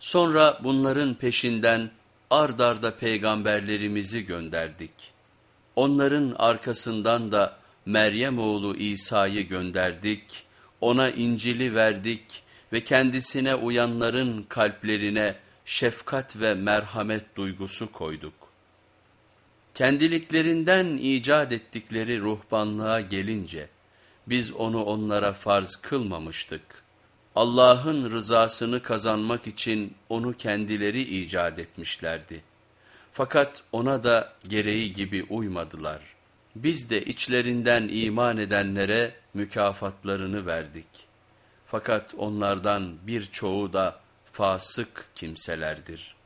Sonra bunların peşinden ard arda peygamberlerimizi gönderdik. Onların arkasından da Meryem oğlu İsa'yı gönderdik, ona İncil'i verdik ve kendisine uyanların kalplerine şefkat ve merhamet duygusu koyduk. Kendiliklerinden icat ettikleri ruhbanlığa gelince biz onu onlara farz kılmamıştık. Allah'ın rızasını kazanmak için onu kendileri icat etmişlerdi. Fakat ona da gereği gibi uymadılar. Biz de içlerinden iman edenlere mükafatlarını verdik. Fakat onlardan birçoğu da fasık kimselerdir.''